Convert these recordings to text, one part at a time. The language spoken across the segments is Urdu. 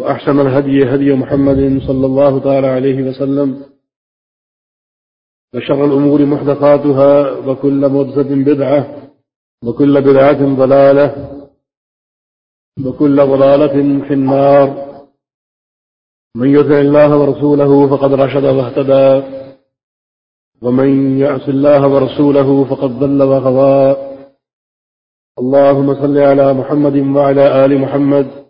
وأحسن الهدي هدي محمد صلى الله تعالى عليه وسلم وشر الأمور محدثاتها وكل مدسة بدعة وكل بدعة ضلالة وكل ضلالة في النار من يتع الله ورسوله فقد رشد واهتدى ومن يعص الله ورسوله فقد ضل وغضى اللهم صل على محمد وعلى آل محمد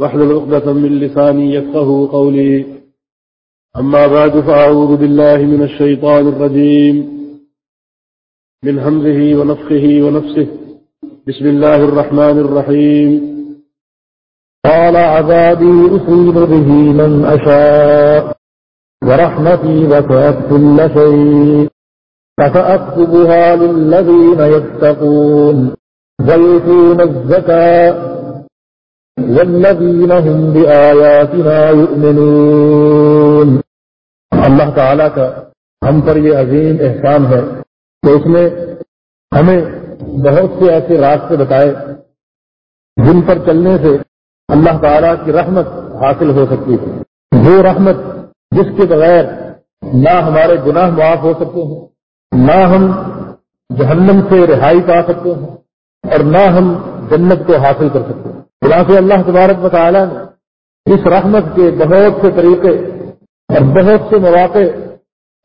واحلل عقدة من لساني يفقه قولي. أما بعد، فأعوذ بالله من الشيطان الرجيم. من همزه ونفخه ونفسه. بسم الله الرحمن الرحيم. قال عذابي أصيب به من أشاء، ورحمتي وسعت كل شيء. فسأكتبها للذين يتقون؟ ويؤتون الزكاة. والذين هم بآياتنا يؤمنون اللہ تعالی کا ہم پر یہ عظیم احسان ہے کہ اس نے ہمیں بہت سے ایسے راستے بتائے جن پر چلنے سے اللہ تعالی کی رحمت حاصل ہو سکتی ہے وہ رحمت جس کے بغیر نہ ہمارے گناہ معاف ہو سکتے ہیں، نہ ہم جہنم سے رہائی پا سکتے ہیں اور نہ ہم جنت کو حاصل کر سکتے ہیں۔ خلاص اللہ تبارک مطالعہ نے اس رحمت کے بہت سے طریقے اور بہت سے مواقع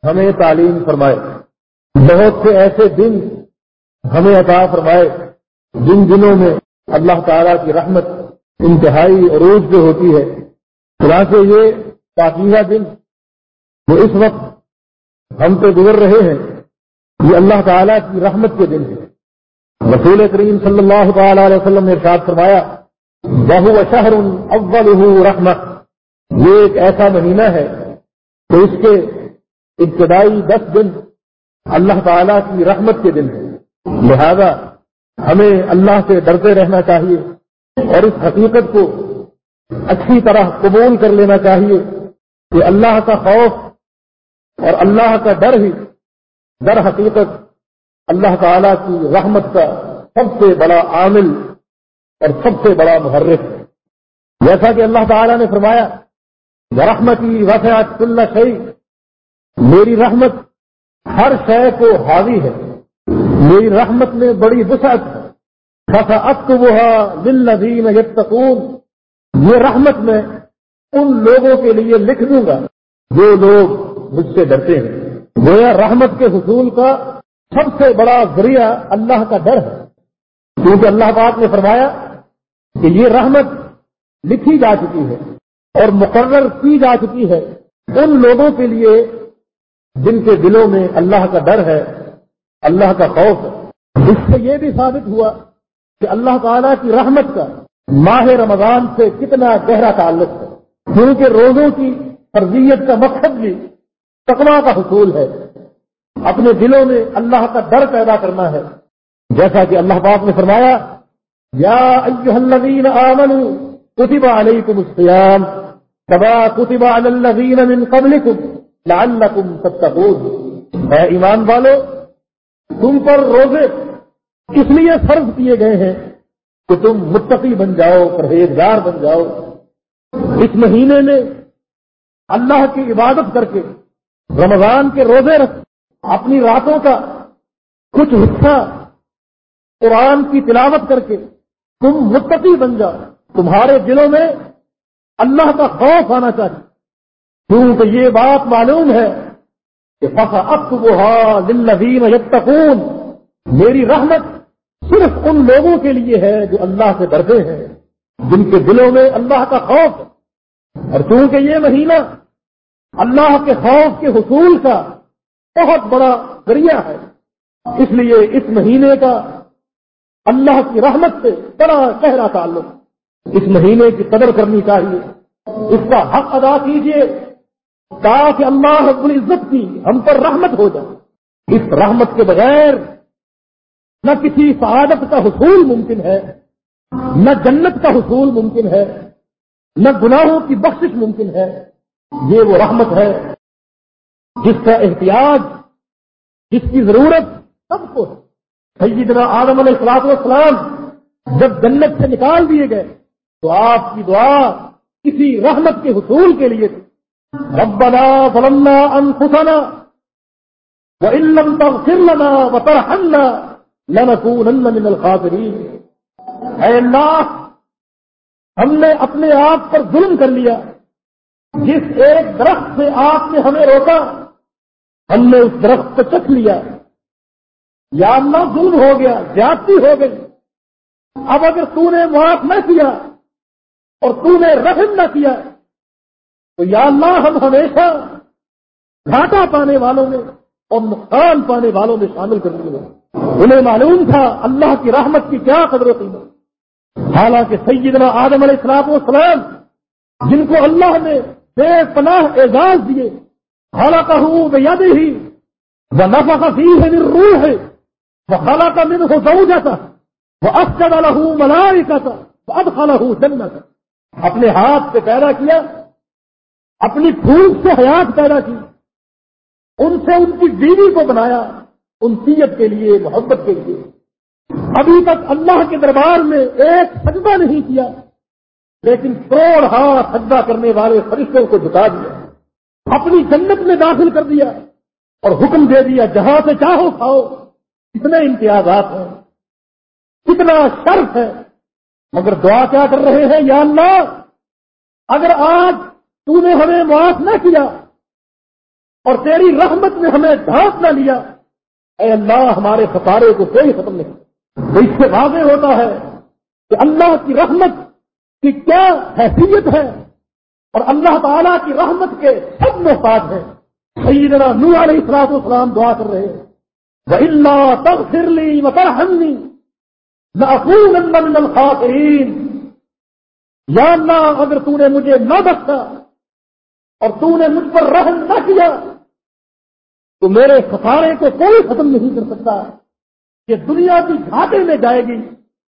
ہمیں تعلیم فرمائے، بہت سے ایسے دن ہمیں عطا فرمائے جن دنوں میں اللہ تعالی کی رحمت انتہائی عروج پہ ہوتی ہے۔ خلاص یہ پاکیزہ دن وہ اس وقت ہم پہ گزر رہے ہیں، یہ اللہ تعالیٰ کی رحمت کے دن ہے۔ رسول کریم صلی اللہ تعالی علیہ وسلم نے ارشاد فرمایا بہو شہر اول رحمت یہ ایک ایسا مہینہ ہے تو اس کے ابتدائی دس دن اللہ تعالی کی رحمت کے دن ہے لہذا ہمیں اللہ سے ڈرتے رہنا چاہیے اور اس حقیقت کو اچھی طرح قبول کر لینا چاہیے کہ اللہ کا خوف اور اللہ کا ڈر ہی در حقیقت اللہ تعالی کی رحمت کا سب سے بڑا عامل اور سب سے بڑا محرف ہے جیسا کہ اللہ تعالی نے فرمایا رحمتی وسعت اللہ شہی میری رحمت ہر شے کو حاوی ہے۔ میری رحمت میں بڑی وسعت۔ ہے اب تو وہ دل نظیم یہ رحمت میں ان لوگوں کے لیے لکھ دوں گا جو لوگ مجھ سے ڈرتے ہیں۔ گویا رحمت کے حصول کا سب سے بڑا ذریعہ اللہ کا ڈر ہے۔ کیونکہ اللہ پاک نے فرمایا کہ یہ رحمت لکھی جا چکی ہے اور مقرر کی جا چکی ہے۔ ان لوگوں کے لیے جن کے دلوں میں اللہ کا ڈر ہے، اللہ کا خوف ہے۔ اس سے یہ بھی ثابت ہوا کہ اللہ تعالی کی رحمت کا ماہ رمضان سے کتنا گہرا تعلق ہے۔ کیونکہ روزوں کی فرضیت کا مقصد بھی تقوا کا حصول ہے۔ اپنے دلوں میں اللہ کا ڈر پیدا کرنا ہے۔ جیسا کہ اللہ پاک نے فرمایا يا أيها الذين آمنوا كتب عليكم الصيام كما كتب على الذين من قبلكم لعلكم تتقون اے ایمان والو، تم پر روزے اس لیے فرض کیے گئے ہیں کہ تم متقی بن جاؤ، پرہیزگار بن جاؤ۔ اس مہینے میں اللہ کی عبادت کر کے، رمضان کے روزے رکھ، اپنی راتوں کا کچھ حصہ قرآن کی تلاوت کر کے تم متقی بن جاؤ۔ تمہارے دلوں میں اللہ کا خوف آنا چاہیے۔ کیونکہ یہ بات معلوم ہے کہ فخ اب وہ دلین یتقون میری رحمت صرف ان لوگوں کے لیے ہے جو اللہ سے ڈرتے ہیں، جن کے دلوں میں اللہ کا خوف ہے۔ اور چونکہ یہ مہینہ اللہ کے خوف کے حصول کا بہت بڑا ذریعہ ہے، اس لیے اس مہینے کا اللہ کی رحمت سے بڑا گہرا تعلق اس مہینے کی قدر کرنی چاہیے۔ اس کا حق ادا کیجیے تاکہ اللہ رب العزت کی ہم پر رحمت ہو جائے۔ اس رحمت کے بغیر نہ کسی سعادت کا حصول ممکن ہے، نہ جنت کا حصول ممکن ہے، نہ گناہوں کی بخشش ممکن ہے۔ یہ وہ رحمت ہے جس کا احتیاط جس کی ضرورت سب کو ہے۔ سیدنا آدم علیہ السلاط والسلام جب جنت سے نکال دیے گئے، تو آپ کی دعا کسی رحمت کے حصول کے لیے ربنا ظلمنا انفسنا وان تغفر لنا وترحمنا لنكونن من الخاسرين اے اللہ، ہم نے اپنے آپ پر ظلم کر لیا۔ جس ایک درخت سے آپ نے ہمیں روکا، ہم نے اس درخت کو چکھ لیا۔ یا اللہ ظلم ہو گیا، زیادتی ہو گئی۔ اب اگر تو نے معاف نہ کیا اور تو نے رحم نہ کیا، تو یا اللہ ہم ہمیشہ گھاٹا پانے والوں میں اور نقصان پانے والوں میں شامل کر لیے انہیں معلوم تھا اللہ کی رحمت کی کیا قدر قیمت۔ حالانکہ سیدنا آدم علیہ السلام والسلام جن کو اللہ نے بے پناہ اعزاز دیے حالانکہ ہوں یاد ہی وہ نفا کا ہے روح۔ ہے وہ خالہ کا من ہو سو جاتا وہ اب چڑا لہو ملائی کا وہ اب خالہ ہوں جنت اپنے ہاتھ سے پیدا کیا، اپنی پھول سے حیات پیدا کی، ان سے ان کی بیوی کو بنایا، ان سیت کے لیے، محبت کے لیے۔ ابھی تک اللہ کے دربار میں ایک سجدہ نہیں کیا، لیکن کروڑ ہاتھ سجدہ کرنے والے فرشتوں کو جتا دیا، اپنی جنت میں داخل کر دیا اور حکم دے دیا، جہاں سے چاہو کھاؤ۔ کتنے امتیازات ہیں؟ کتنا شرف ہے؟ مگر دعا کیا کر رہے ہیں؟ یا اللہ، اگر آج تو نے ہمیں معاف نہ کیا اور تیری رحمت نے ہمیں ڈھانپ نہ لیا، اے اللہ، ہمارے خسارے کو کوئی ختم نہیں۔ تو اس سے واضح ہوتا ہے کہ اللہ کی رحمت کی کیا حیثیت ہے اور اللہ تعالیٰ کی رحمت کے سب محتاج ہیں سیدنا نو علیہ السلام دعا کر رہے ہیں۔ اللہ تب پھر لی متا نہ خاطرین یا اللہ، اگر تو نے مجھے نہ بخشا اور تو نے مجھ پر رحم نہ کیا، تو میرے خسارے کو کوئی ختم نہیں کر سکتا کہ دنیا کی گھاٹے میں جائے گی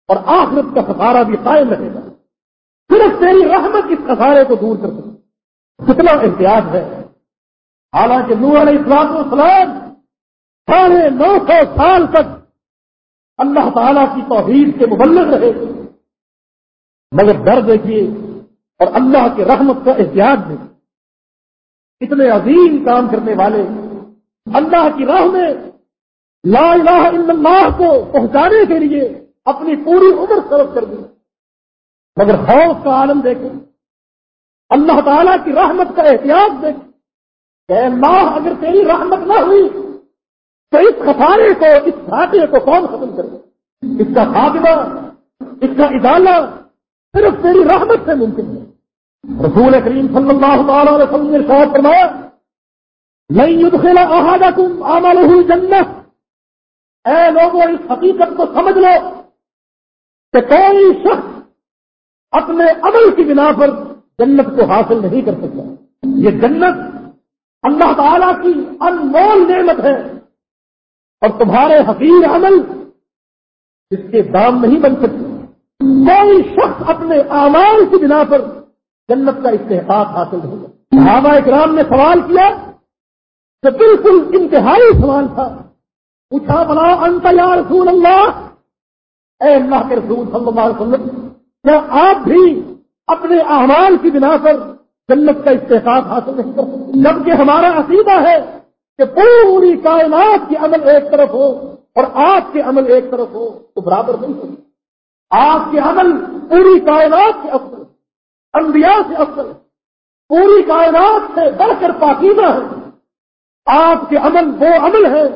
اور آخرت کا خسارہ بھی قائم رہے گا۔ صرف تیری رحمت اس خسارے کو دور کر سکتی کتنا احتیاط ہے۔ حالانکہ نور علیہ السلام السلام ساڑھے نو سو سال تک اللہ تعالی کی توحید کے مبلغ رہے۔ مگر ڈر دیکھیے اور اللہ کے رحمت کا احتیاط دیکھیے اتنے عظیم کام کرنے والے اللہ کی راہ میں لا الہ الا اللہ کو پہنچانے کے لیے اپنی پوری عمر صرف کر دی۔ مگر خوف کا عالم دیکھیں اللہ تعالیٰ کی رحمت کا احتیاط دیکھیں کہ اللہ، اگر تیری رحمت نہ ہوئی تو اس خسارے کو، اس گھاٹے کو کون ختم کرے؟ اس کا خاتمہ، اس کا ادالہ صرف تیری رحمت سے ممکن ہے۔ رسول کریم صلی اللہ تعالی علیہ وسلم نے شاید فرمایا نہیں یدخلا احاطہ تم آمال ہوئی جنت اے لوگوں، اس حقیقت کو سمجھ لو کہ کوئی شخص اپنے عمل کی بنا پر جنت کو حاصل نہیں کر سکتا۔ یہ جنت اللہ تعالی کی انمول نعمت ہے۔ اور تمہارے حقیر عمل اس کے دام نہیں بن سکتے۔ کوئی شخص اپنے اعمال کی بنا پر جنت کا استحقاق حاصل نہیں ہوگا صحابہ اکرام نے سوال کیا تو بالکل انتہائی سوال تھا۔ پوچھا بنا انت یا رسول اللہ؟ اے اللہ کے رسول صلی اللہ علیہ وسلم، کیا آپ بھی اپنے اعمال کی بنا پر جنت کا استحقاق حاصل نہیں کر سکتے؟ جبکہ ہمارا عقیدہ ہے کہ پوری کائنات کی عمل ایک طرف ہو اور آپ کے عمل ایک طرف ہو تو برابر نہیں ہوگی۔ آپ کے عمل پوری کائنات کے افضل انبیاء سے افضل پوری کائنات سے بڑھ کر پاکیزہ ہے آپ کے عمل وہ عمل ہے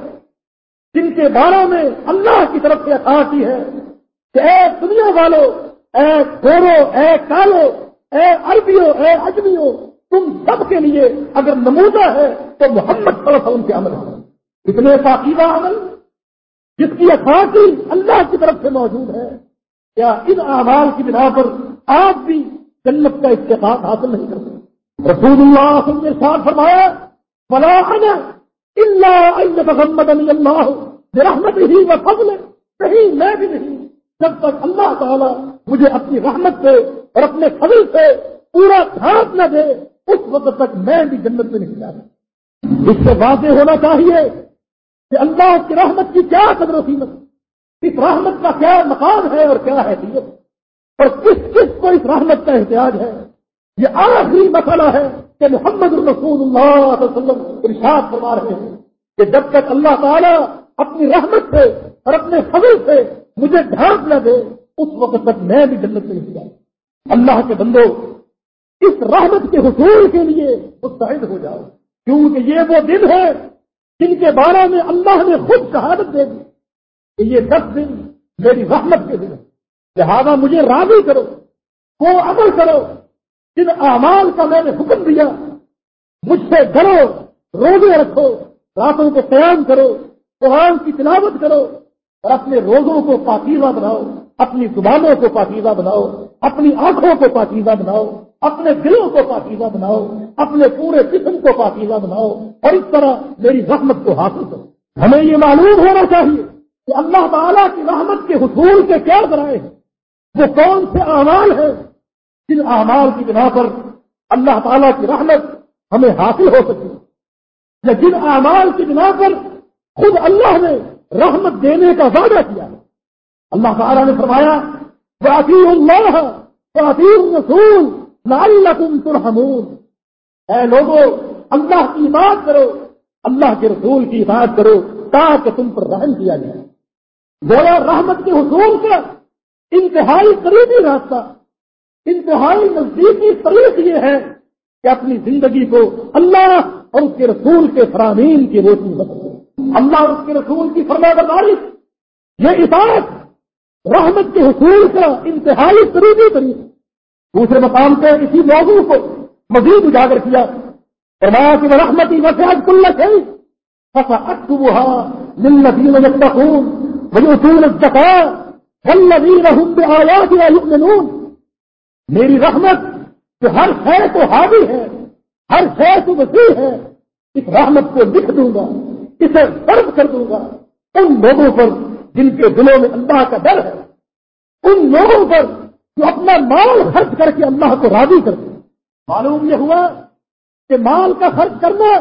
جن کے بارے میں اللہ کی طرف سے کی ہے کہ اے دنیا والوں اے گورو اے کالو اے عربیوں، اے اجمیوں تم سب کے لیے اگر نمودہ ہے تو محمد صلی اللہ علیہ وسلم کے عمل ہے اتنے پاکیزہ عمل جس کی اثاثی اللہ کی طرف سے موجود ہے۔ کیا ان اعمال کی بنا پر آپ بھی جنت کا اتفاق حاصل نہیں کرتے رسول اللہ وسلم نے ساتھ فرمایا فلاح اللہ محمد علی اللہ رحمت ہی و فضل کہیں میں بھی نہیں، جب تک اللہ تعالیٰ مجھے اپنی رحمت سے اور اپنے فضل سے پورا دھاپ نہ دے اس وقت تک میں بھی جنت میں نہیں جاتا اس سے واضح ہونا چاہیے کہ اللہ کی رحمت کی کیا قدر و قیمت اس رحمت کا کیا مقام ہے اور کیا حیثیت اور کس کس کو اس رحمت کا احتیاط ہے؟ یہ آخری مسئلہ ہے کہ محمد الرسول اللہ علیہ وسلم ارشاد فرما رہے ہیں کہ جب تک اللہ تعالیٰ اپنی رحمت سے اور اپنے فضل سے مجھے ڈھانپ نہ دے، اس وقت تک میں بھی جنت میں نہیں جاؤں۔ اللہ کے بندو اس رحمت کے حصول کے لیے مستعد ہو جاؤ۔ کیونکہ یہ وہ دن ہے جن کے بارے میں اللہ نے خود شہادت دے دی۔ کہ یہ دس دن میری رحمت کے دن لہذا مجھے راضی کرو، وہ عمل کرو۔ جن اعمال کا میں نے حکم دیا، مجھ سے ڈرو، روزے رکھو، راتوں کو قیام کرو، قرآن کی تلاوت کرو اور اپنے روزوں کو پاکیزہ بناؤ۔ اپنی زبانوں کو پاکیزہ بناؤ، اپنی آنکھوں کو پاکیزہ بناؤ، اپنے دلوں کو پاکیزہ بناؤ، اپنے پورے جسم کو پاکیزہ بناؤ اور اس طرح میری رحمت کو حاصل کرو۔ ہمیں یہ معلوم ہونا چاہیے کہ اللہ تعالیٰ کی رحمت کے حصول کے کیا ذرائع ہیں؟ وہ کون سے اعمال ہیں؟ جن اعمال کی بنا پر اللہ تعالیٰ کی رحمت ہمیں حاصل ہو سکے یا جن اعمال کی بنا پر خود اللہ نے رحمت دینے کا وعدہ کیا اللہ تعالیٰ نے فرمایا اللہ رسول لعلکم ترحمون۔ اے لوگوں اللہ کی بات کرو، اللہ کے رسول کی بات کرو تاکہ تم پر رحم کیا جائے۔ گویا رحمت کے حصول کا انتہائی قریبی راستہ، انتہائی نزدیکی طریق یہ ہے کہ اپنی زندگی کو اللہ اور اس کے رسول کے فرامین کی روشنی بدل اللہ اور اس کے رسول کی فرما برداری یہ اطاعت رحمت کے حصول کا انتہائی قریبی طریقہ دوسرے مقام پہ اسی موضوع کو مزید اجاگر کیا۔ فرمایا کہ رحمتی وسعت کلت ہے للذين يتقون ويؤتون الزكاة والذين هم بآياتنا يؤمنون۔ میری رحمت جو ہر شے کو حاوی ہے، ہر شے کو وسیع ہے۔ اس رحمت کو لکھ دوں گا، اسے فرض کر دوں گا۔ ان لوگوں پر جن کے دلوں میں اللہ کا ڈر ہے، ان لوگوں پر جو اپنا مال خرچ کر کے اللہ کو راضی کرتے معلوم یہ ہوا کہ مال کا خرچ کرنا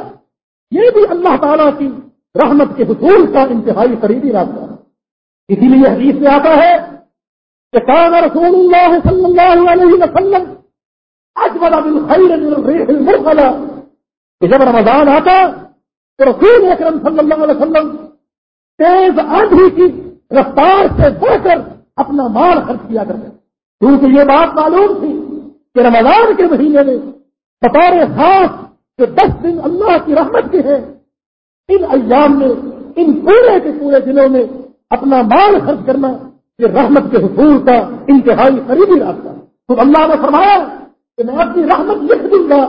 یہ بھی اللہ تعالیٰ کی رحمت کے حصول کا انتہائی قریبی راستہ ہے۔ اسی لیے حدیث میں آتا ہے کہ کان رسول اللہ صلی اللہ علیہ وسلم اجمل بالخیر المرسلہ۔ کہ جب رمضان آتا تو رسول اکرم صلی اللہ علیہ وسلم تیز آندھی کی رفتار سے بڑھ کر اپنا مال خرچ کیا کرتے کیونکہ یہ بات معلوم تھی کہ رمضان کے مہینے میں بطور خاص جو دس دن اللہ کی رحمت کے ہیں، ان ایام میں، ان پورے کے پورے دنوں میں اپنا مال خرچ کرنا یہ رحمت کے حصول کا انتہائی قریبی راستہ تو اللہ نے فرمایا کہ میں اپنی رحمت لکھ دوں گا،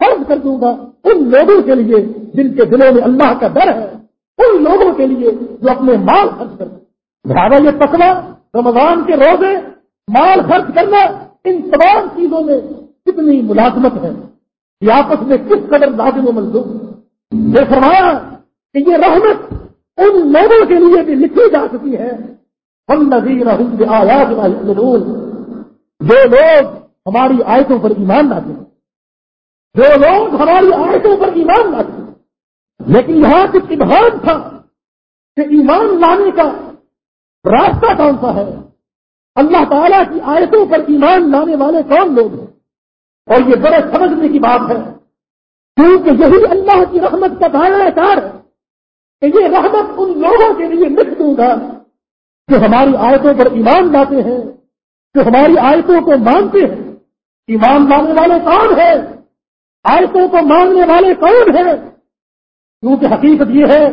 فرض کر دوں گا ان لوگوں کے لیے جن کے دلوں میں اللہ کا ڈر ہے، ان لوگوں کے لیے جو اپنے مال خرچ کرتے یہ تقوی رمضان کے روزے، مال خرچ کرنا، ان تمام چیزوں میں کتنی ملازمت ہے؟ یہ آپس میں کس قدر لازم و منظور یہ فرمایا کہ یہ رحمت ان لوگوں کے لیے بھی لکھی جا چکی ہے۔ ہم نظیر آیات جو لوگ ہماری آیتوں پر ایمان لاتے ہیں۔ جو لوگ ہماری آیتوں پر ایمان لاتے ہیں۔ لیکن یہاں کچھ ابہام تھا کہ ایمان لانے کا راستہ کون سا ہے؟ اللہ تعالیٰ کی آیتوں پر ایمان لانے والے کون لوگ ہیں؟ اور یہ بڑے سمجھنے کی بات ہے، کیونکہ یہی اللہ کی رحمت کا دائرہ کار ہے کہ یہ رحمت ان لوگوں کے لیے لکھ دوں گا جو ہماری آیتوں پر ایمان لاتے ہیں، جو ہماری آیتوں کو مانتے ہیں۔ ایمان لانے والے کون ہیں؟ آیتوں کو ماننے والے کون ہیں؟ کیونکہ حقیقت یہ ہے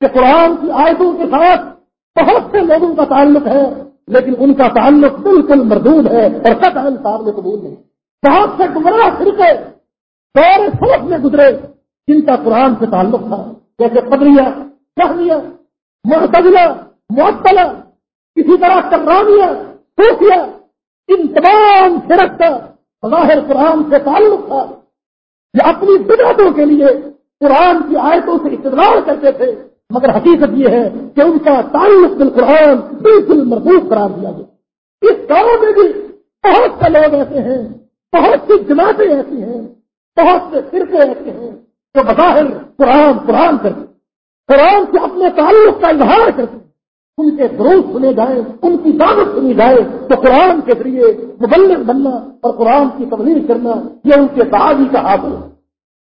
کہ قرآن کی آیتوں کے ساتھ بہت سے لوگوں کا تعلق ہے، لیکن ان کا تعلق بالکل مردود ہے اور قطع قابل قبول نہیں۔ بہت سے گمراہ فرقے دور سلف میں گزرے، جن کا قرآن سے تعلق تھا۔ جیسے قدریہ شہریہ محتجلہ معطلہ کسی طرح کرانیہ، صوفیہ، ان تمام فرق کا ظاہر قرآن سے تعلق تھا۔ یہ اپنی بدعتوں کے لیے قرآن کی آیتوں سے استدار کرتے تھے۔ مگر حقیقت یہ ہے کہ ان کا تعلق بالقرآن بالکل محبوب قرار دیا گیا اس گاؤں میں بھی بہت سے لوگ ایسے ہیں، بہت سی جماعتیں ایسی ہیں، بہت سے فرقے ایسے ہیں جو بظاہر قرآن قرآن کرتے قرآن سے اپنے تعلق کا اظہار کرتے ان کے دروس سنے جائیں، ان کی دعوت سنی جائے تو قرآن کے ذریعے مبلغ بننا اور قرآن کی تبلیغ کرنا یہ ان کے تعالی کا حاصل ہے۔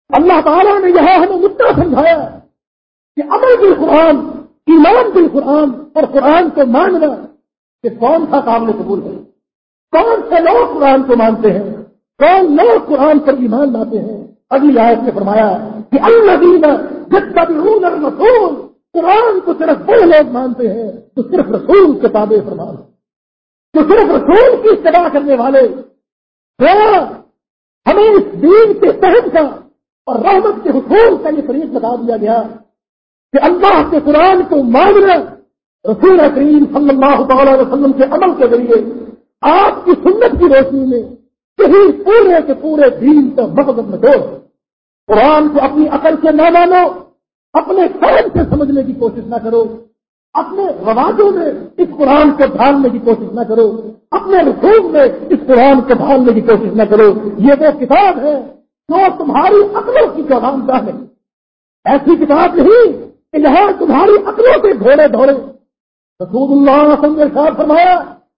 اللہ تعالیٰ نے یہاں ہمیں مدعا سمجھایا کہ عمل بالقرآن، ایمان بالقرآن اور قرآن کو ماننا کہ کون سا قابل قبول ہے؟ کون سے لوگ قرآن کو مانتے ہیں؟ کون لوگ قرآن پر ایمان لاتے ہیں؟ اگلی آیت نے فرمایا کہ اللہ دینا جب کبھی رسول قرآن کو صرف وہ لوگ مانتے ہیں تو صرف رسول کے تابع فرمان تو صرف رسول کی اتباع کرنے والے ہاں، ہمیں اس دین کے سہن کا اور رحمت کے حصول کا یہ فریق بتا دیا گیا کہ اللہ کے قرآن کو ماننا رسول کریم صلی اللہ تعالی وسلم کے عمل کے ذریعے آپ کی سنت کی روشنی میں کہیں پورے کے پورے دین کا مقدم میں دو قرآن کو اپنی عقل سے نہ مانو، اپنے قرم سے سمجھنے کی کوشش نہ کرو، اپنے رواجوں میں اس قرآن کو ڈھالنے کی کوشش نہ کرو، اپنے رسوم میں اس قرآن کو ڈھالنے کی کوشش نہ کرو۔ یہ وہ کتاب ہے جو تمہاری عقلوں کی جوان ہے۔ ایسی کتاب نہیں کہ یہاں تمہاری عقلوں کے گھوڑے دھوڑے رسول اللہ صلی صاحب فرمایا،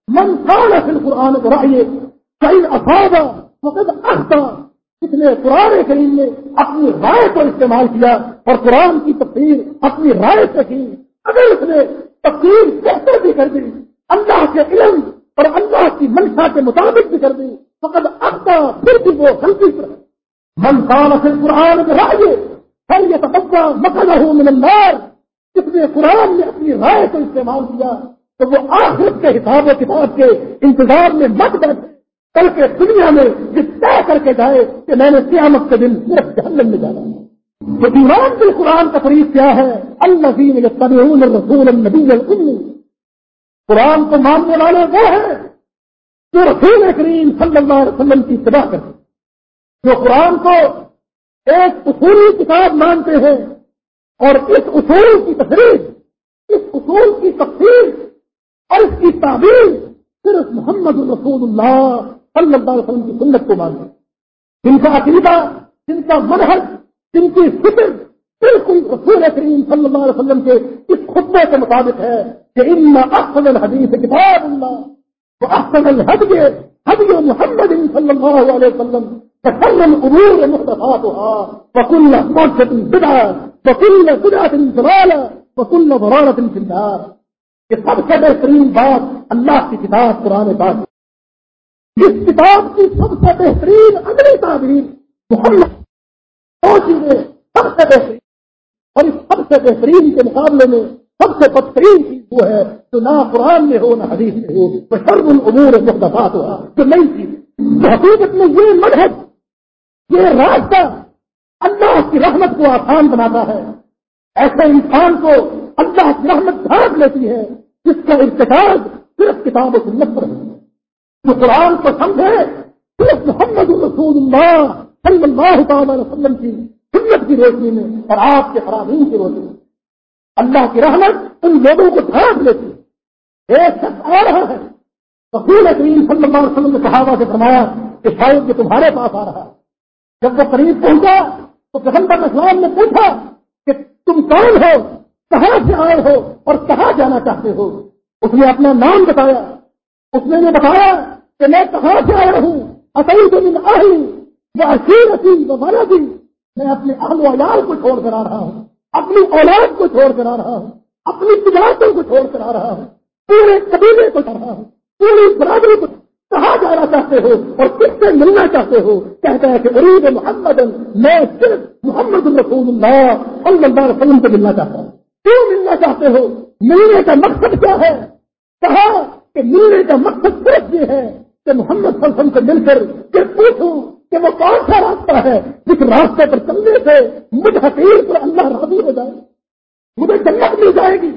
من سال فل قرآن کو رائے کئی افادہ فقط اختا اس نے قرآن کریم نے اپنی رائے کو استعمال کیا اور قرآن کی تفصیل اپنی رائے سے کی۔ اگر اس نے تفصیل بہتر بھی کر دی، اللہ کے علم اور اللہ کی منشا کے مطابق بھی کر دی فقط اب پھر بھی وہ غلطی پر۔ منصان سے قرآن کے رائے پھر یہ تبقہ مکل ہوں ملندار جس نے قرآن نے اپنی رائے کو استعمال کیا، تو وہ آخرت کے حساب و کتاب کے انتظار میں مت بیٹھے کل کے دنیا میں یہ طے کر کے جائے کہ میں نے قیامت کے دن صرف جہنم میں جانا تو ایمان بال قرآن کا فریق کیا ہے؟ النبی رسول النبی المی قرآن کو ماننے والے وہ ہیں جو رسول کریم صلی اللہ علیہ وسلم کی اتباع کرتے جو قرآن کو ایک اصولی کتاب مانتے ہیں اور اس اصول کی تفریح اس اصول کی تفصیل اور اس کی تعبیر صرف محمد الرسول اللہ صلی اللہ علیہ وسلم کی سنت کو مانتے جن کا عقیدہ، جن کا منحص جن کی فکر بالکل رسول کریم صلی اللہ علیہ وسلم کے اس خطبے کے مطابق ہے کہ ان احسن الحدیث کتاب اللہ وہ احسن الحد حد محمد صلی اللہ علیہ وسلم تسلم امور محدثاتها وكل محدثة بدعة، وكل بدعة ضلالة، وكل ضلالة في النار. یہ سب سے بہترین بات اللہ کی کتاب قرآن پاک اس کتاب کی سب سے بہترین اگلی تعبیر محمد دو چیزیں سب سے بہترین، اور اس سب سے بہترین کے مقابلے میں سب سے بدترین چیز وہ ہے جو نہ قرآن میں ہو نہ حدیث میں ہو، وہ شرم العمور مقدفات ہوا جو نئی چیز حقیقت میں یہ مذہب یہ راستہ اللہ کی رحمت کو آسان بناتا ہے۔ ایسے انسان کو اللہ کی رحمت ڈھانک لیتی ہے جس کا ارتقاب صرف کتاب و سنت پر ہے۔ جو قرآن کو سمجھے، صرف محمد رسول اللہ صلی اللہ تعالی وسلم کی سنت کی روشنی میں اور آپ کے فرامین کی روشنی میں۔ اللہ کی رحمت ان لوگوں کو دھڑک لیتی ہے۔ ایک شخص آ رہا ہے۔ رسول کریم صلی اللہ علیہ وسلم نے صحابہ سے فرمایا کہ شاید یہ تمہارے پاس آ رہا ہے۔ جب وہ قریب پہنچا تو پیغمبر اسلام نے پوچھا کہ تم کون ہو؟ کہاں سے آئے ہو اور کہاں جانا چاہتے ہو؟ اس نے اپنا نام بتایا۔ اس نے یہ بتایا کہ میں کہاں سے آیا ہوں؟ اصل تو من اہلی وہ اصیل اصیل وہ دی میں اپنے اہل و عیال کو چھوڑ کر آ رہا ہوں، اپنی اولاد کو چھوڑ کر آ رہا ہوں، اپنی تجارتوں کو چھوڑ کر آ رہا ہوں، پورے قبیلے کو کر رہا ہوں، پوری برادری کو کہاں جانا چاہتے ہو اور کس سے ملنا چاہتے ہو؟ کہتا ہے کہ عروب محمد، میں صرف محمد الرسول اللہ صلی اللہ علیہ وسلم سے ملنا چاہتا ہوں۔ کیوں ملنا چاہتے ہو؟ ملنے کا مقصد کیا ہے؟ کہا کہ ملنے کا مقصد صرف یہ ہے کہ محمد صلی اللہ علیہ وسلم سے مل کر پھر پوچھوں کہ وہ کون سا راستہ ہے جس راستے پر چلنے سے مجھ حقیر پر اللہ راضی ہو جائے؟ مجھے جنت مل جائے گی،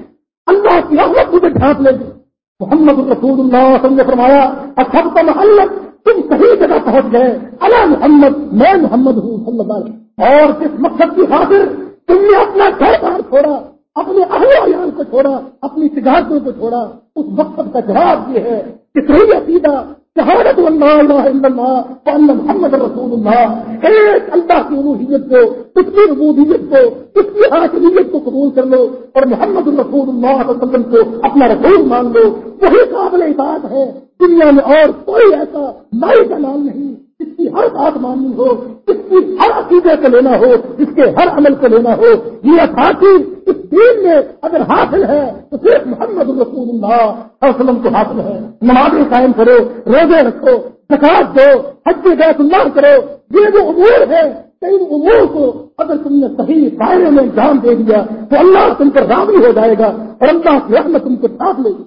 اللہ کی رحمت مجھے ڈھانپ لے گی۔ محمد رسول اللہ علیہ وسلم نے فرمایا اچھا تو محلت تم صحیح جگہ پہنچ گئے؟ اللہ محمد، میں محمد ہوں صلی اللہ علیہ اور جس مقصد کی خاطر تم نے اپنا گھر بار چھوڑا، اپنے اہل عیال کو چھوڑا، اپنی تجارتوں کو چھوڑا، اس مقصد کا جواب یہ ہے کہ صحیح عقیدہ شہادت اللہ الہ الا اللہ محمد رسول اللہ۔ ایک اللہ کی الوحیت کو، اس کی ربوبیت کو، اس کی حاصلیت کو قبول کر لو اور محمد الرسول اللہ علیہ وسلم کو اپنا رسول مان لو۔ وہی قابل بات ہے۔ دنیا میں اور کوئی ایسا مائی کا نام نہیں۔ اس کی ہر بات ماننی ہو، اس کی ہر عقیدے کو لینا ہو، اس کے ہر عمل کو لینا ہو، یہ ساتھی اس دین میں اگر حاصل ہے تو صرف محمد الرسول اللہ علیہ وسلم کو حاصل ہے۔ نمازیں قائم کرو، روزے رکھو زکات دو، حج بیت اللہ کرو، یہ جو امور ہے ان امور کو اگر تم نے صحیح دائرے میں انجام دے دیا تو اللہ تم پر راضی ہو جائے گا اور اللہ کی رحمت تم کو ڈانپ لے گی۔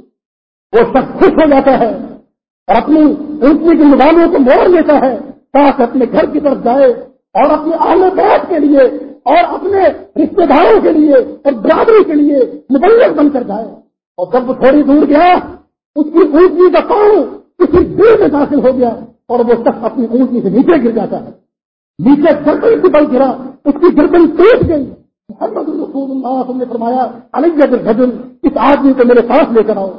وہ سب خوش ہو جاتا ہے۔ اور اپنی اونچی کی نظاموں کو موڑ لیتا ہے، تاکہ اپنے گھر کی طرف جائے اور اپنے اہل بیت کے لیے اور اپنے رشتے داروں کے لیے اور برادری کے لیے مبلک بن کر جائے۔ اور جب وہ تھوڑی دور گیا، اس کی اونچی کا پاؤں کسی دیر میں داخل ہو گیا اور وہ شخص اپنی اونچی سے نیچے گر جاتا ہے۔ نیچے سرکل سے بل گرا، اس کی گردن ٹوٹ گئی۔ محمد رسول اللہ نے فرمایا علیہ بھجن اس آدمی کو میرے پاس لے کر آؤ۔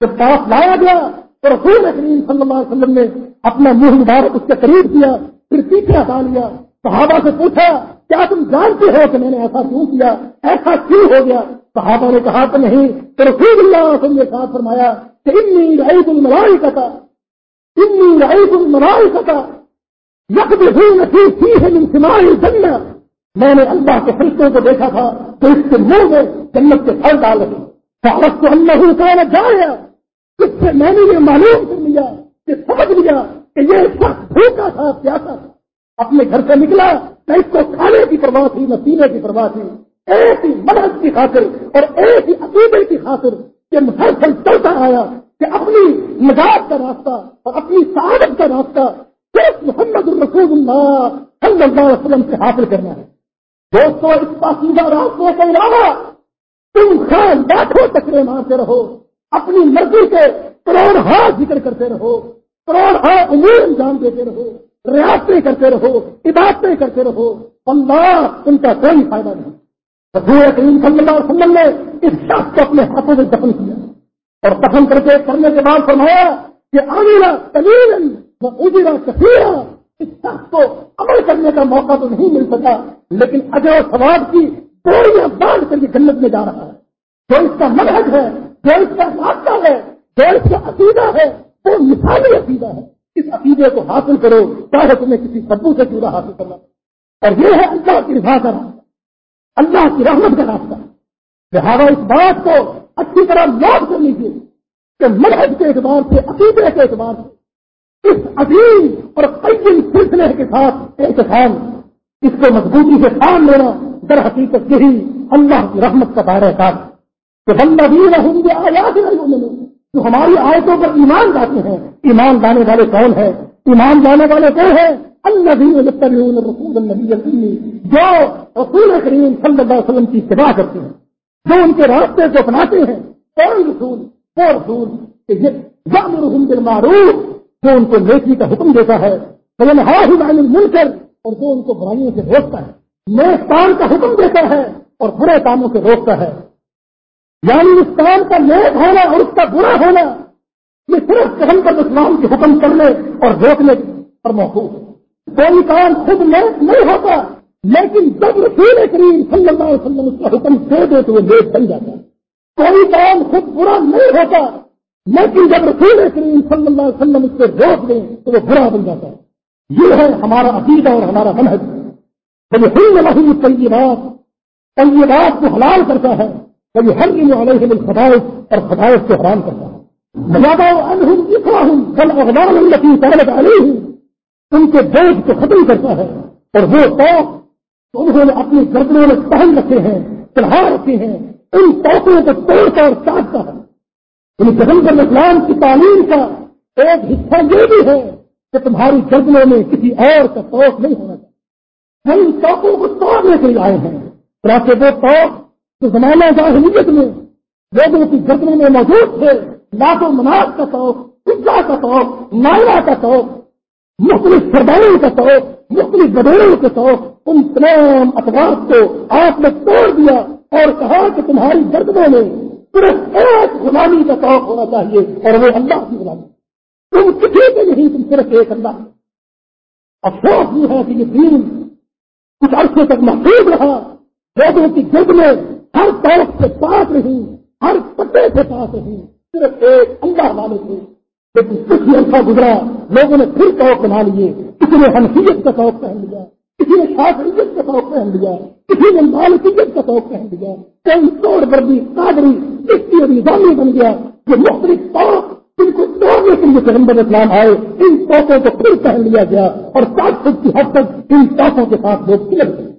جب پاس لایا گیا تو رسول کریم صلی اللہ علیہ وسلم نے اپنا منہ مبارک اس کے قریب کیا، پھر پیچھے ہٹا لیا۔ صحابہ سے پوچھا، کیا تم جانتے ہو کہ میں نے ایسا کیوں کیا؟ ایسا کیوں ہو گیا؟ صحابہ نے کہا، تو نہیں، تو رسول اللہ علیہ وسلم نے ساتھ فرمایا کہ انی رعید المرائی کا تھا انی رعید المرائی کا تھا یقب نصیب تھی ہے انسماعی جنت میں نے اللہ کے فرشتوں کو دیکھا تھا، تو اس کے منہ میں جنت کے پھل ڈال رہے۔ صحابت کو اللہ جایا اس سے میں نے یہ معلوم کر لیا کہ سمجھ لیا کہ یہ شخص بھوکا تھا پیاسا تھا اپنے گھر سے نکلا، نہ اس کو کھانے کی پرواہ تھی، نہ پینے کی پرواہ تھی۔ ایک ہی مدد کی خاطر اور ایک ہی عقیدے کی خاطر یہ مسلسل چلتا آیا کہ اپنی نجات کا راستہ اور اپنی سعادت کا راستہ صرف محمد الرسول اللہ صلی اللہ علیہ وسلم سے حاصل کرنا ہے۔ دوستوں اس پاسیدہ راستوں کے علاوہ تم خان لاکھوں چکرے مارتے رہو۔ اپنی مرضی سے کروڑ ہاں ذکر کرتے رہو، کروڑ ہاں امور انجام دیتے رہو، ریاستیں کرتے رہو، عبادتیں کرتے رہو، اللہ ان کا کوئی فائدہ نہیں۔ رسول کریم صلی اللہ علیہ وسلم نے اس شخص کو اپنے ہاتھوں میں دفن کیا اور دفن کر کے کرنے کے بعد فرمایا کہ آگیرا کلیل اجیرا کثیر اس شخص کو عمل کرنے کا موقع تو نہیں مل سکا، لیکن اجر و ثواب کی بوڑھیاں باندھ کر کے جنت میں جا رہا ہے۔ جو اس کا منحج ہے جو اس کا راستہ ہے جو اس کا عقیدہ ہے، وہ مثالی عقیدہ ہے۔ اس عقیدے کو حاصل کرو، چاہے تمہیں کسی بدبو سے جڑا حاصل کرنا اور یہ ہے اللہ کی رضا کا راستہ۔ اللہ کی رحمت کا راستہ۔ لہٰذا اس بات کو اچھی طرح نوٹ کر لیجیے کہ مرحج کے اعتبار سے، عقیدے کے اعتبار سے اس عظیم اور قیم سلسلے کے ساتھ احتسام اس کو مضبوطی سے کام لینا در حقیقت یہی اللہ کی رحمت کا دائرہ کار کہ جو ہماری آیتوں پر ایمان لاتے ہیں، ایمان لانے والے کون ہیں؟ ایمان لانے والے کون ہیں؟ اللہ رسول النبی جو رسول کریم صلی اللہ علیہ وسلم کی اتباع کرتے ہیں، جو ان کے راستے کو اپناتے ہیں۔ کون رسول وہ رسول بالمعروف، جو ان کو نیکی کا حکم دیتا ہے مل کر اور جو ان کو برائیوں سے روکتا ہے۔ نیستان کا حکم دیتا ہے اور برے کاموں سے روکتا ہے۔ یعنی اس کام کا نیک ہونا اور اس کا برا ہونا، یہ صرف پر اسلام کے حکم کرنے اور روکنے پر موقوف ہے۔ کوئی کام خود نیک نہیں ہوتا، لیکن جب رسول کریم صلی اللہ علیہ وسلم اس کا حکم دے دے تو وہ نیک بن جاتا ہے۔ کوئی کام خود برا نہیں ہوتا، لیکن جب رسول کریم صلی اللہ علیہ وسلم اس کو روک دیں تو وہ برا بن جاتا ہے۔ یہ ہے ہمارا عقیدہ اور ہمارا منحج جب ہند نہیں طیبات طیبات کو حلال کرتا ہے۔ کبھی ہر دن والے خدائش اور خدائش کو حرام کرتا ہے۔ زیادہ ہوں کل اخبار التی سہلت علی ہوں ان کے بوجھ کو ختم کرتا ہے، اور وہ توق انہوں نے اپنی گردنوں میں پہن رکھے ہیں چڑھا رکھے ہیں، ان توقوں کو توڑتا اور کاٹتا ہے۔ ان پیغمبر اسلام کی تعلیم کا ایک حصہ یہ بھی ہے کہ تمہاری گردنوں میں کسی اور کا توق نہیں ہونا چاہیے۔ ہم ان توقوں کو توڑنے کے لیے آئے ہیں، تاکہ وہ توق جو زمانہ جاہلیت میں۔ لوگوں کی گردنوں میں موجود تھے۔ لاکھ و مناس کا توق پزا کا توق نائنا کا توق مختلف سرداروں کا توق مختلف بدوروں کے توق ان تمام اخبار کو آپ نے توڑ دیا اور کہا کہ تمہاری گردنوں میں صرف ایک غلامی کا توق ہونا چاہیے اور وہ اللہ کی غلامی۔ تم کسی کے نہیں، تم صرف ایک اللہ۔ افسوس یہ ہے کہ یہ دین کچھ عرصے تک محفوظ رہا۔ لوگوں کی گرد میں ہر طرف سے پاس رہی ہر پتے سے پاس رہی صرف ایک اللہ والے تھے لیکن کچھ عرصہ گزرا، لوگوں نے پھر توق بنا لیے۔ کسی نے حنفیت کا توق پہن لیا، کسی نے شاخیت کا توق پہن لیا، کسی نے مالکیت کا توق پہن لیا۔ کئی توڑ بردی، قادری، اس کی نظامی بن گیا۔ یہ مختلف توق جن کو توڑنے کے لیے پیغمبر اسلام آئے، ان توقوں کو پھر پہن لیا گیا اور سات فٹ کی حد تک ان توقوں کے ساتھ لوگ کلک گئے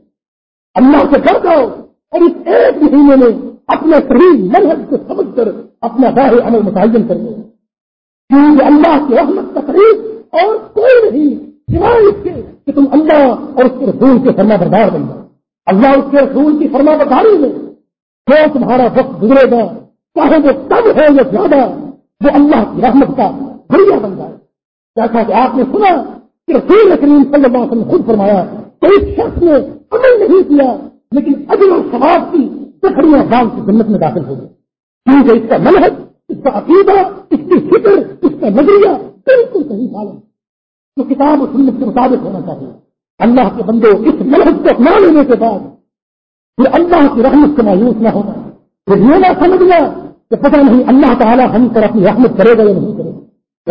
اللہ سے ڈر جاؤ۔ اور اس ایک مہینے میں اپنے شریر منہج کو سمجھ کر اپنا ظاہر عمل متعین کر دو کیونکہ اللہ کی رحمت تقریب اور کوئی نہیں سوائے اس کے کہ تم اللہ اور اس کے رسول کے فرما بردار بن جاؤ۔ اللہ اس کے رسول کی فرما برداری میں جو تمہارا وقت گزرے گا، چاہے وہ کم ہو یا زیادہ، وہ اللہ کی رحمت کا ذریعہ بن جائے۔ جیسا کہ آپ نے سنا کہ رسول کریم صلی اللہ علیہ وسلم خود فرمایا کہ اس شخص نے عمل نہیں کیا لیکن اجل اور ثواب کی سکھڑیاں ڈال کی جنت میں داخل ہو گئی۔ کیونکہ اس کا منحص اس کا عقیدہ، اس کی فکر، اس کا نظریہ بالکل صحیح حال ہے تو کتاب اور سنت کے مطابق ہونا چاہیے۔ اللہ کے بندے اس منحص کو اپنا لینے کے بعد پھر اللہ کی رحمت سے مایوس نہ ہونا۔ پھر یہ نہ سمجھنا کہ پتہ نہیں اللہ تعالیٰ ہم پر اپنی رحمت کرے گا یا نہیں کرے گا۔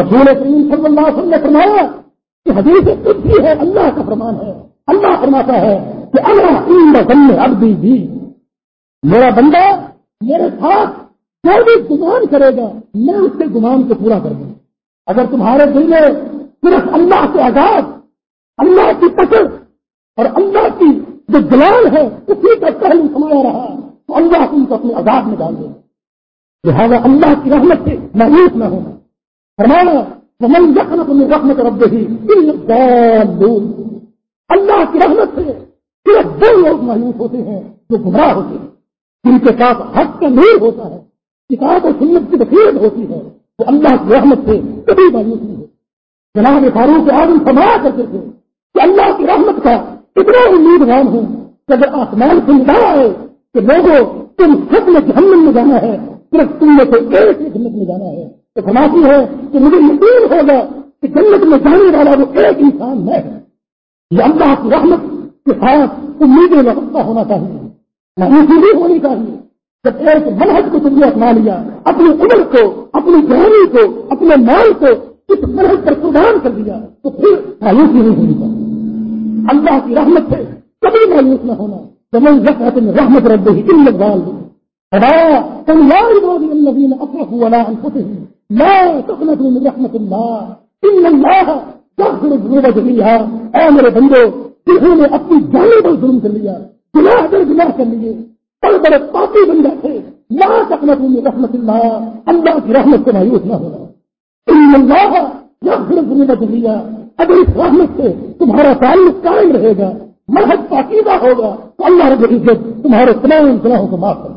رسول کریم صلی اللہ علیہ وسلم نے فرمایا کہ حدیث کچھ بھی ہے، اللہ کا فرمان ہے۔ اللہ فرماتا ہے کہ اللہ ان بند اب بھی میرا بندہ میرے ساتھ جو بھی گمان کرے گا، میں اس کے گمان کو پورا کر دوں اگر تمہارے دل میں صرف اللہ سے آزاد، اللہ کی پکڑ اور اللہ کی جو جلال ہے، اسی کا پہلو سمایا رہا، تو اللہ تم کو اپنے آزاد میں ڈال دے لہٰذا اللہ کی رحمت سے محروف نہ ہونا۔ فرمانا من یقن اپنی رحمت رب ہی اللہ کی رحمت سے صرف دو لوگ مایوس ہوتے ہیں، جو گمراہ ہوتے ہیں۔ جن کے ساتھ حق کا نور ہوتا ہے، کتاب و سنت کی بصیرت ہوتی ہے، وہ اللہ کی رحمت سے کبھی مایوس نہیں ہوتی جناب فاروق آدم فرمایا کرتے تھے کہ اللہ کی رحمت کا اتنا امیدوار ہوں کہ اگر آسمان سے نکال آئے کہ لوگوں، تم سب میں جہنم میں جانا ہے، صرف تم میں سے ایک ہی جنت میں جانا ہے۔ تو فرماتی ہے کہ مجھے یقین ہوگا کہ جنت میں جانے والا وہ ایک انسان میں ہے۔ یہ اللہ کی رحمت کے ساتھ امیدیں وقفہ ہونا چاہیے۔ مایوسی بھی ہونی چاہیے۔ جب ایک منہج کو تم نے اپنا لیا، اپنی عمر کو، اپنی جانی کو، اپنے مال کو اس منہج پر قربان کر دیا، تو پھر مایوسی نہیں ہونی چاہیے۔ اللہ کی رحمت سے کبھی مایوس نہ ہونا۔ تو میں رحمت رب ہی ان لگوال فلا قل يا عبادي الذين اسرفوا على انفسهم لا تقنطوا من رحمه الله ان الله يغفر الذنوب جميعا۔ اے میرے بندو جنہوں نے اپنی جانوں پر ظلم کر لیا، گناہ در گناہ کر لیے بڑے بڑے پاپی بن جاتے، لا تقنطوا من رحمت اللہ اللہ کی رحمت سے مایوس نہ ہونا۔ ان اللہ يغفر الذنوب جميعا اگر اس رحمت سے تمہارا تعلق قائم رہے گا محض پاکیزہ ہوگا، تو اللہ رب العزت تمہارے تمام گناہوں کو معاف کرے۔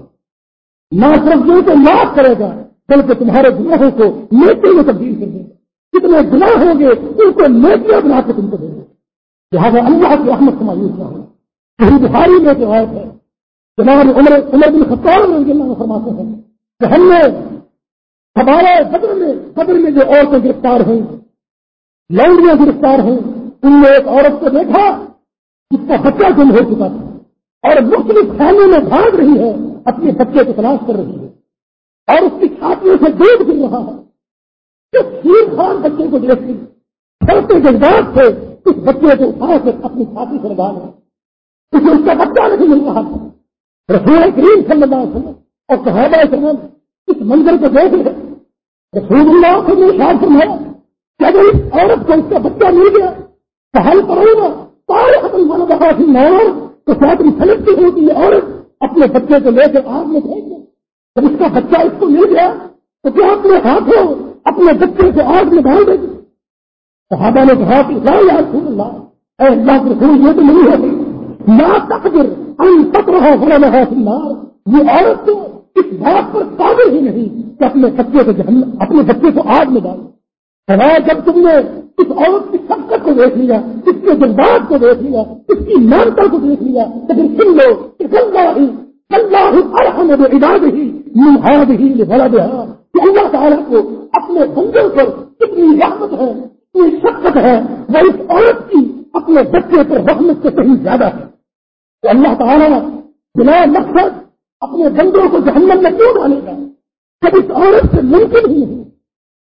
نہ صرف یہ تو معاف کرے گا، بلکہ تمہارے گناہوں کو نیکی میں تبدیل کر دے گا۔ کتنے گناہ ہوں گے، ان کو نیکیاں بنا کے تم کو دے گے لہٰذا اللہ کی احمد کو مایوس نہ ہو۔ کہیں بخاری میں روایت ہے، جناب عمر عمر بن خطاب رضی اللہ فرماتے ہیں کہ ہم نے ہمارے بدر میں بدر میں جو عورتیں گرفتار ہوئی لونڈیاں گرفتار ہوئی ان نے ایک عورت کو دیکھا جس کا بچہ گم ہو چکا تھا۔ اور مختلف خانوں میں بھاگ رہی ہے، اپنے بچے کو تلاش کر رہی ہے۔ اور اس کی چھاتیوں سے دودھ گر رہا ہے۔ خان بچے کو دیکھتی بڑھتے جذبات سے اس بچے کو اٹھا کر اپنی چھاتی سے لگا رہے اس کا بچہ نہیں مل رہا تھا۔ رسول کریم صلی اللہ علیہ وسلم اور صحابہ کریم اس منظر کو دیکھ رہے رسول اللہ کو نے شاد فرمایا کہ اگر اس عورت کو اس کا بچہ مل گیا تو حل کرو گا سارے حتم والا بہت ہی نور تو کیا تم سمجھتی ہو کہ عورت اپنے بچے کو لے کر آگ میں پھینک دے۔ جب اس کا بچہ اس کو مل گیا، تو کیا اپنے ہاتھوں اپنے بچے کو آگ میں ڈال دے گی؟ صحابہ نے کہا کہ لا یا رسول اللہ، اے اللہ کے رسول، یہ تو نہیں ہوگی نہ تقدر ان تک رہا بڑا رہا یہ عورت تو اس بات پر قابل ہی نہیں کہ اپنے بچے کو اپنے بچے کو آگ میں ڈالو ڈال جب تم نے اس عورت کی سبقت کو دیکھ لیا، اس کے جذبات کو دیکھ لیا، اس کی مانتا کو دیکھ لیا، تو پھر سن لو کہ اللہ ہی اللہ ارحم عباد ہی محاد ہی بڑا دیا کہ اللہ تعالیٰ کو اپنے بندوں پر کتنی رحمت ہے۔ شفقت ہے وہ اس عورت کی اپنے بچے پر رحمت سے کہیں زیادہ ہے؟ تو اللہ تعالیٰ بنا مقصد اپنے بندوں کو جہنم میں کیوں ڈالے گا؟ جب اس عورت سے ممکن ہی نہیں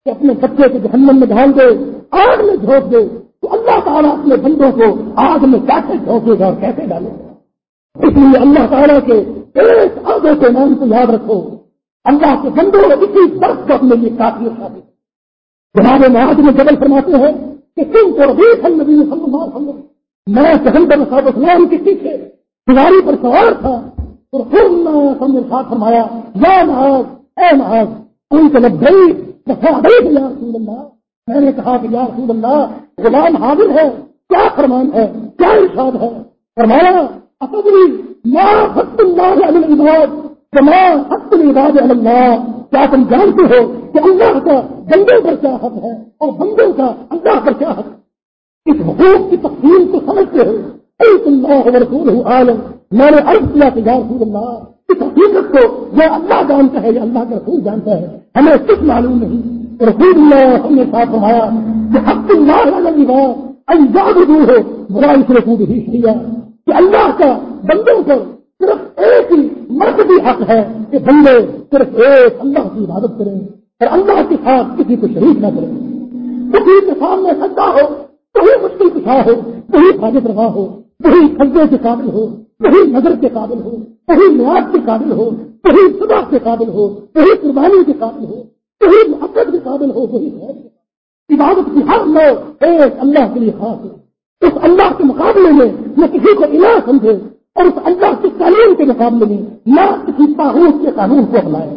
کہ اپنے بچے کو جہنم میں ڈال دے، آگ میں جھونک دے، تو اللہ تعالیٰ اپنے بندوں کو آگ میں کیسے جھونکے گا اور کیسے ڈالے گا؟ اس لیے اللہ تعالیٰ کے ایک آگے کے نام کو یاد رکھو، اللہ کے بندوں اسی برف کو اپنے لیے کافی ثابت جناب معاذ میں جبل فرماتے ہیں کہ تم کو بھی نبی صلی اللہ علیہ وسلم۔ میں جہنم صاحب اسلام کے پیچھے سواری پر سوار تھا اور پھر سمجھ ساتھ فرمایا، یا محاذ اے محاذ ان کے لگ گئی یا رسول اللہ۔ میں نے کہا کہ یا رسول اللہ، غلام حاضر ہے، کیا فرمان ہے، کیا ارشاد ہے؟ فرمایا اصلی ماں حق اللہ علیہ جمع حق العباد علی اللہ۔ کیا تم جانتے ہو کہ اللہ کا بندوں پر کیا حق ہے اور بندوں کا اللہ پر کیا حق ہے؟ اس حقوق کی تقسیم کو سمجھتے ہو۔ اللہ رسول عالم، میں نے عرض کیا کہ یا رسول اللہ، اس حقیقت کو یہ اللہ جانتا ہے یا اللہ کا رسول جانتا ہے، ہمیں کچھ معلوم نہیں۔ رسول اللہ ہم نے ساتھ فرمایا کہ اب اللہ انجاد دور ہو برا اس رسول ہی کہ اللہ کا بندوں پر صرف ایک ہی مرد بھی حق ہے کہ بندے صرف ایک اللہ کی عبادت کریں اور اللہ کے ساتھ کسی کو شریک نہ کریں۔ کسی کے سامنے سجا ہو، وہی مشکل کشا ہو، وہی حاجت روا ہو، وہی سجے کے قابل ہو، وہی نظر کے قابل ہو، وہی نیاز کے قابل ہو، وہی صبح کے قابل ہو، وہی قربانی کے قابل ہو، وہی محبت کے قابل ہو، وہی عبادت کی ہر لو ایک اللہ کے لیے خاص ہے۔ اس اللہ کے مقابلے میں نہ کسی کو الہ سمجھے اور اس اللہ کے قانون کے مقابلے میں نہ کسی تعاون کے قانون کو اپنائے۔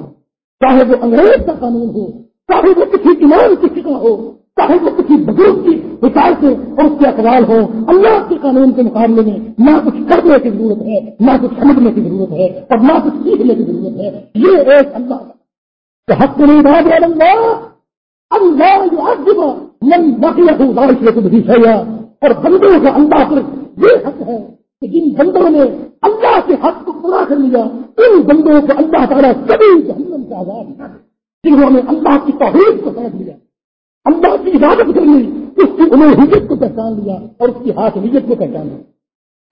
چاہے وہ انگریز کا قانون ہو، چاہے وہ کسی ایمان کی فکر ہو، چاہے وہ کسی بزرگ کی حکایت سے اور اس کے اقدال ہو اللہ کے قانون کے مقابلے میں نہ کچھ کرنے کی ضرورت ہے، نہ کچھ سمجھنے کی ضرورت ہے اور نہ کچھ سیکھنے کی ضرورت ہے۔ یہ ایک اللہ کا حق نہیں بات ہے اللہ اللہ من بقیت بھی سیا اور بندوں کا اللہ پر یہ حق ہے۔ کہ جن بندوں نے اللہ کے حق کو پورا کر لیا، ان بندوں کو اللہ تعالیٰ کبھی جہنم کا آزاد جنہوں نے اللہ کی توحید کو سمجھ لیا، اللہ کی عبادت کر لی، اس کی انہیں کو پہچان لیا اور اس کی حاصلیت کو پہچان لیا۔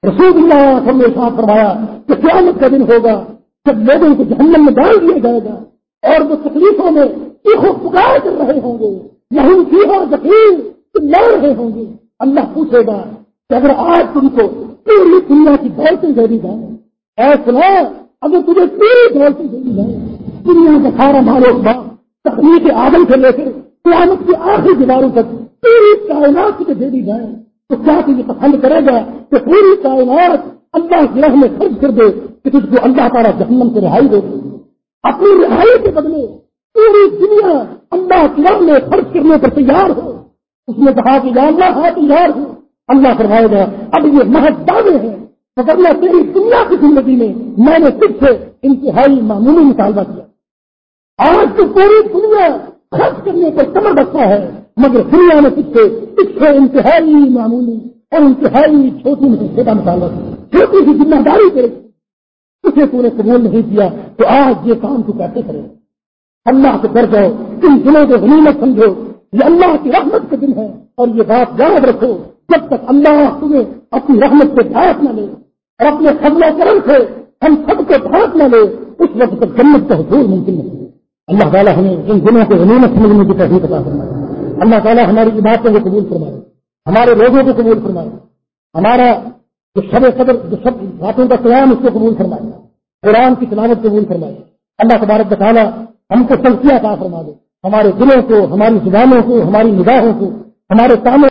رسول اللہ سب نے ساتھ فرمایا کہ قیامت کا دن ہوگا جب لوگوں کو جہنم میں ڈال دیا جائے گا اور وہ تکلیفوں میں چیخو پکار کر رہے ہوں گے یہی چیخو ذکیر لڑ رہے ہوں گے۔ اللہ پوچھے گا کہ اگر آج تم کو پوری دنیا کی دولتیں دے دی جائیں ایسا اگر تجھے پوری دولتیں دے دی جائیں دنیا کا سارا مالو باپ تکنیک آدم سے لے کر قیامت کی آخری دیواروں تک پوری کائنات کو دے دی جائے، تو کیا تجھے پسند کرے گا کہ پوری کائنات اللہ کی راہ میں خرچ کر دے کہ تجھ کو اللہ تعالیٰ جہنم سے رہائی دے دے؟ اپنی رہائی کے بدلے پوری دنیا اللہ کی راہ میں خرچ کرنے پر تیار ہو۔ اس نے کہا کہ یا اللہ ہاں تیار ہو اللہ کروائے گا، اب یہ محض دعوے ہیں۔ مگر تیری دنیا کی زندگی میں میں نے تجھ سے انتہائی معمولی مطالبہ کیا۔ آج تو پوری دنیا خرچ کرنے پر کمر رکھتا ہے، مگر دنیا میں پیچھے پیچھے انتہائی معمولی اور انتہائی چھوٹی میں چھوٹا مسالہ چھوٹی سی ذمہ داری کرے اسے تو نے قبول نہیں کیا تو آج یہ کام تو کیسے کرے؟ اللہ سے ڈر جاؤ، ان دنوں کو غنیمت سمجھو۔ یہ اللہ کی رحمت کا دن ہے اور یہ بات یاد رکھو۔ جب تک اللہ تمہیں اپنی رحمت سے ڈھانپ نہ لے اور اپنے قبل کرم سے ہم سب کو ڈھانپ نہ لے، اس وقت تک جنت کا حضور ممکن نہیں اللہ تعالیٰ ہمیں ان دنوں کو غنیمت سمجھنے کی تحریر عطا فرمائے۔ اللہ تعالیٰ ہماری عبادتوں کو قبول فرمائے، ہمارے لوگوں کو قبول فرمائے، ہمارا جو شب قدر، جو سب باتوں کا قیام اس کو قبول فرمائے، قرآن کی تلاوت قبول فرمائے۔ اللہ تبارک تعالیٰ ہم کو سلسلہ عطا فرما دے، ہمارے دلوں کو، ہماری زبانوں کو، ہماری نگاہوں کو، ہمارے کاموں